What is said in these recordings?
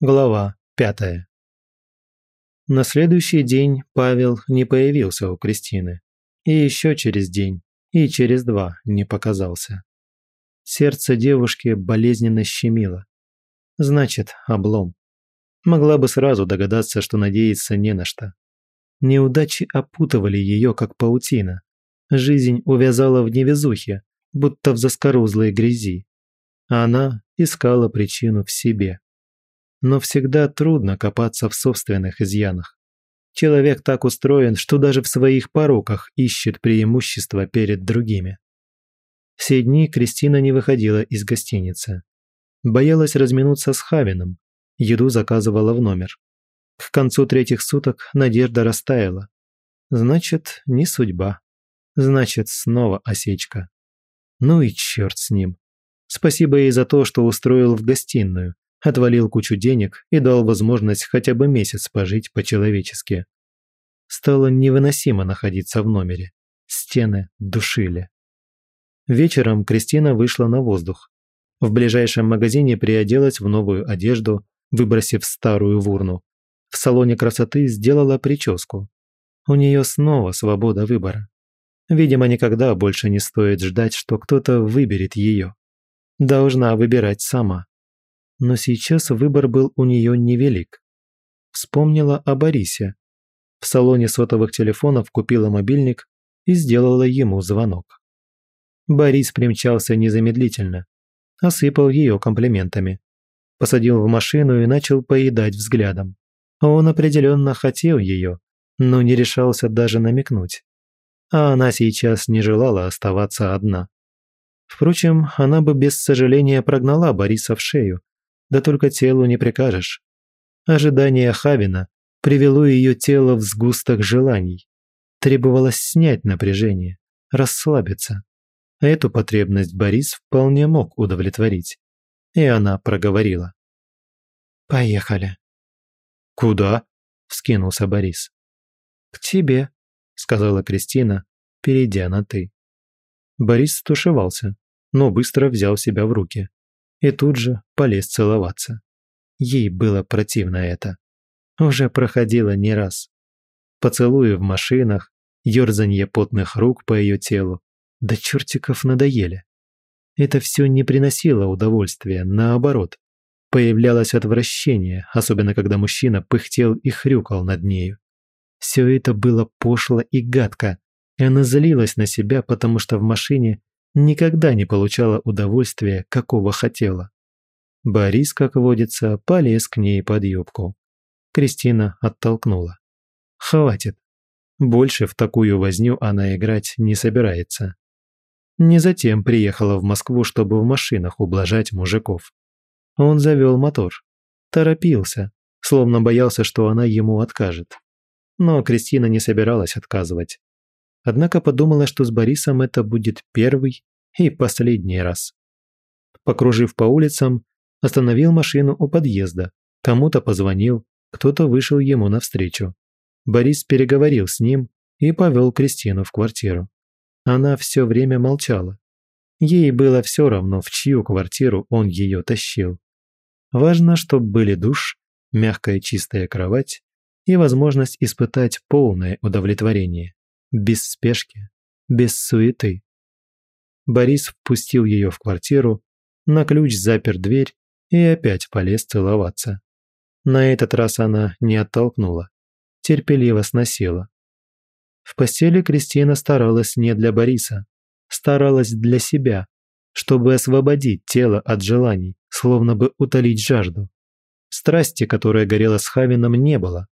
Глава пятая. На следующий день Павел не появился у Кристины. И еще через день, и через два не показался. Сердце девушки болезненно щемило. Значит, облом. Могла бы сразу догадаться, что надеяться не на что. Неудачи опутывали ее, как паутина. Жизнь увязала в невезухе, будто в заскорузлой грязи. А она искала причину в себе но всегда трудно копаться в собственных изъянах. Человек так устроен, что даже в своих пороках ищет преимущества перед другими. Все дни Кристина не выходила из гостиницы. Боялась разминуться с Хавином, еду заказывала в номер. К концу третьих суток надежда растаяла. Значит, не судьба. Значит, снова осечка. Ну и черт с ним. Спасибо ей за то, что устроил в гостиную, отвалил кучу денег и дал возможность хотя бы месяц пожить по-человечески. Стало невыносимо находиться в номере. Стены душили. Вечером Кристина вышла на воздух. В ближайшем магазине приоделась в новую одежду, выбросив старую в урну. В салоне красоты сделала прическу. У нее снова свобода выбора. Видимо, никогда больше не стоит ждать, что кто-то выберет ее. Должна выбирать сама но сейчас выбор был у нее невелик. Вспомнила о Борисе. В салоне сотовых телефонов купила мобильник и сделала ему звонок. Борис примчался незамедлительно, осыпал ее комплиментами. Посадил в машину и начал поедать взглядом. Он определенно хотел ее, но не решался даже намекнуть. А она сейчас не желала оставаться одна. Впрочем, она бы без сожаления прогнала Бориса в шею, да только телу не прикажешь. Ожидание Хавина привело ее тело в сгусток желаний. Требовалось снять напряжение, расслабиться. Эту потребность Борис вполне мог удовлетворить. И она проговорила. «Поехали». «Куда?» – вскинулся Борис. «К тебе», – сказала Кристина, перейдя на «ты». Борис стушевался, но быстро взял себя в руки и тут же полез целоваться. Ей было противно это. Уже проходило не раз. Поцелуи в машинах, ёрзанье потных рук по ее телу. Да чертиков надоели. Это все не приносило удовольствия, наоборот. Появлялось отвращение, особенно когда мужчина пыхтел и хрюкал над нею. Все это было пошло и гадко, она злилась на себя, потому что в машине никогда не получала удовольствия, какого хотела. Борис, как водится, полез к ней под юбку. Кристина оттолкнула. «Хватит. Больше в такую возню она играть не собирается. Не затем приехала в Москву, чтобы в машинах ублажать мужиков. Он завел мотор. Торопился, словно боялся, что она ему откажет. Но Кристина не собиралась отказывать. Однако подумала, что с Борисом это будет первый и последний раз. Покружив по улицам, остановил машину у подъезда, кому-то позвонил, кто-то вышел ему навстречу. Борис переговорил с ним и повел Кристину в квартиру. Она все время молчала. Ей было все равно, в чью квартиру он ее тащил. Важно, чтобы были душ, мягкая чистая кровать и возможность испытать полное удовлетворение без спешки, без суеты. Борис впустил ее в квартиру, на ключ запер дверь и опять полез целоваться. На этот раз она не оттолкнула, терпеливо сносила. В постели Кристина старалась не для Бориса, старалась для себя, чтобы освободить тело от желаний, словно бы утолить жажду. Страсти, которая горела с Хавином, не было.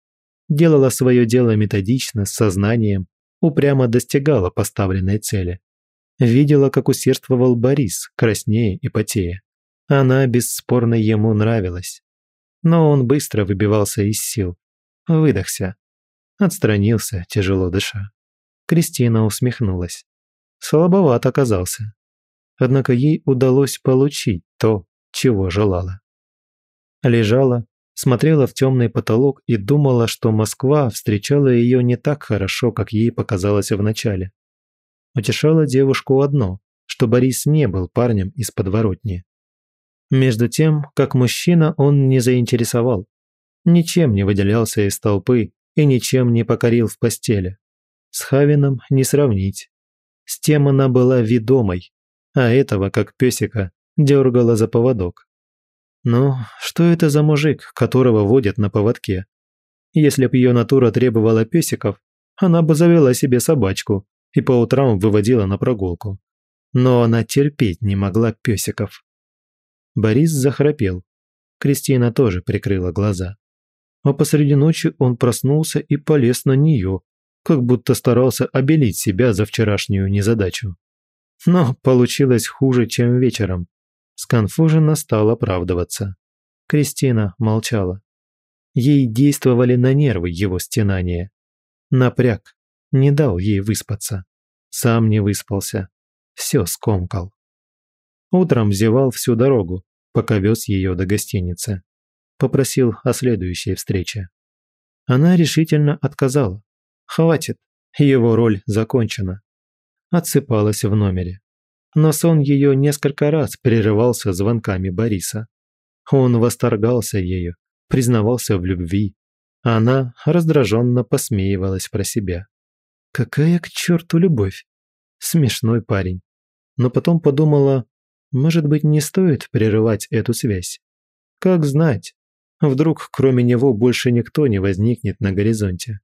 Делала свое дело методично, с сознанием, упрямо достигала поставленной цели. Видела, как усердствовал Борис, краснее и потея. Она бесспорно ему нравилась. Но он быстро выбивался из сил. Выдохся. Отстранился, тяжело дыша. Кристина усмехнулась. Слабоват оказался. Однако ей удалось получить то, чего желала. Лежала, смотрела в темный потолок и думала, что Москва встречала ее не так хорошо, как ей показалось вначале. Утешало девушку одно, что Борис не был парнем из подворотни. Между тем, как мужчина он не заинтересовал. Ничем не выделялся из толпы и ничем не покорил в постели. С Хавином не сравнить. С тем она была ведомой, а этого, как песика, дергала за поводок. Ну, что это за мужик, которого водят на поводке? Если б ее натура требовала песиков, она бы завела себе собачку и по утрам выводила на прогулку. Но она терпеть не могла песиков. Борис захрапел. Кристина тоже прикрыла глаза. А посреди ночи он проснулся и полез на нее, как будто старался обелить себя за вчерашнюю незадачу. Но получилось хуже, чем вечером. Сконфуженно стал оправдываться. Кристина молчала. Ей действовали на нервы его стенания. Напряг, не дал ей выспаться. Сам не выспался. Все скомкал. Утром зевал всю дорогу, пока вез ее до гостиницы. Попросил о следующей встрече. Она решительно отказала. Хватит, его роль закончена. Отсыпалась в номере. Но сон ее несколько раз прерывался звонками Бориса. Он восторгался ею, признавался в любви. Она раздраженно посмеивалась про себя. Какая к черту любовь? Смешной парень. Но потом подумала, может быть, не стоит прерывать эту связь. Как знать, вдруг кроме него больше никто не возникнет на горизонте.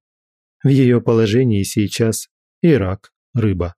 В ее положении сейчас и рак, рыба.